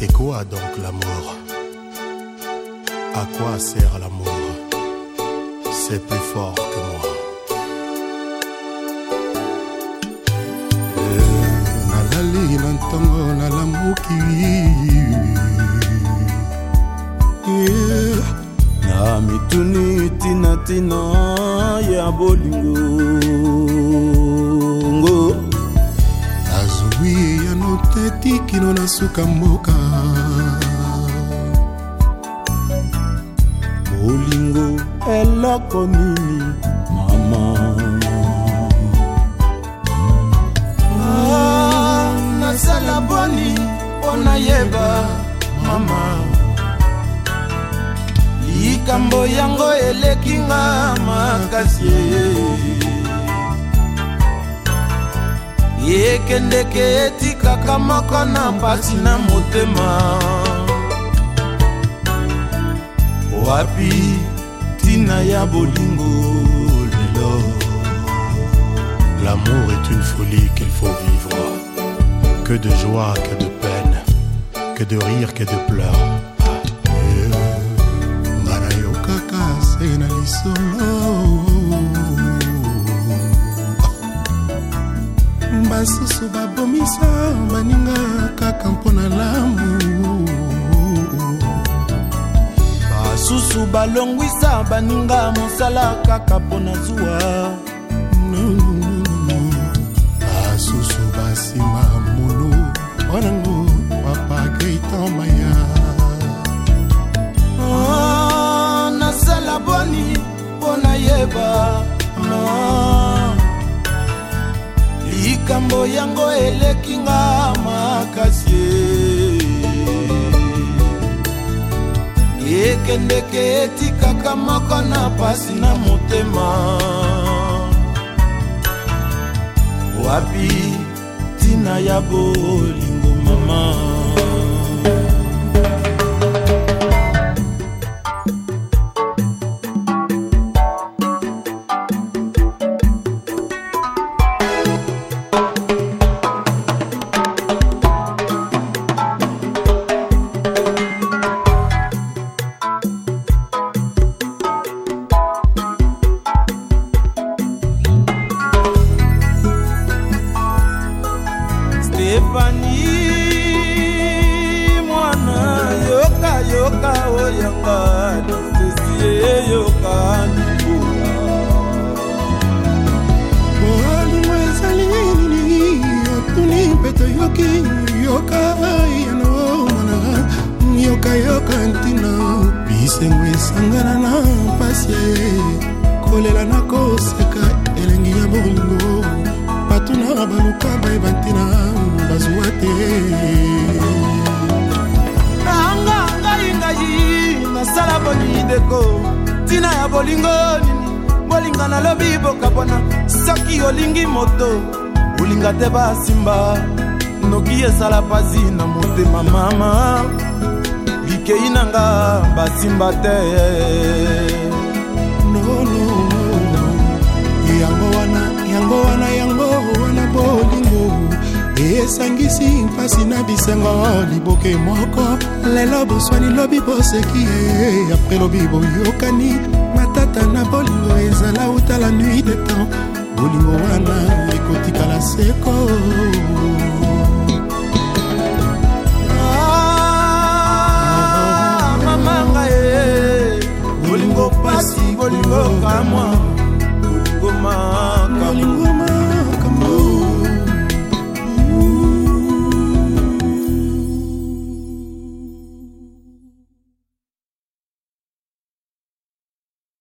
C'est quoi donc l'amour À quoi sert l'amour C'est plus fort que moi. Euh, nalali na euh, na mituni tinatina ya bolingo moteti kino na suka mboka bolingo eloko nini mama ah, nasala boni mpo nayeba mama likambo yango elekinga makasi l'amour est une folie qu'il faut vivre que de joie que de peine que de rire que de pleurs nyonso babomisa baninga kaka mpo na lamu basusu balongwisa baninga mosala kaka mpo na zuwa no, no. makambo yango eleki nga makasi ekendeke etikaka moko na pasi na motema wapi ntina ya bolingo mama stefani mwana yoka yoka oyanga nasesi eyoka libula bolingo ezali nini otuni mpe toyoki yoka yano mwana yokayoka ntina bisengo esangana na mpasi kolela na koseka elengi ya bolingo bato na baluka bayeba ntina bazwa te nanga ngai ngai nasala bolideko ntina ya bolingo nini bolinga nalobi bokabwana soki olingi moto olinga te basimba noki esala pasi na motema mama likei nanga basimba te esangisi mpasi na bisengo liboke moko lelo boswani lobi boseki ye eh, apre lobi boyokani matata na bolingo ezala utala nui de temps bolingo wana ekotikala seko ah, mamanga ye eh, bolingo pasi bolingo kamwa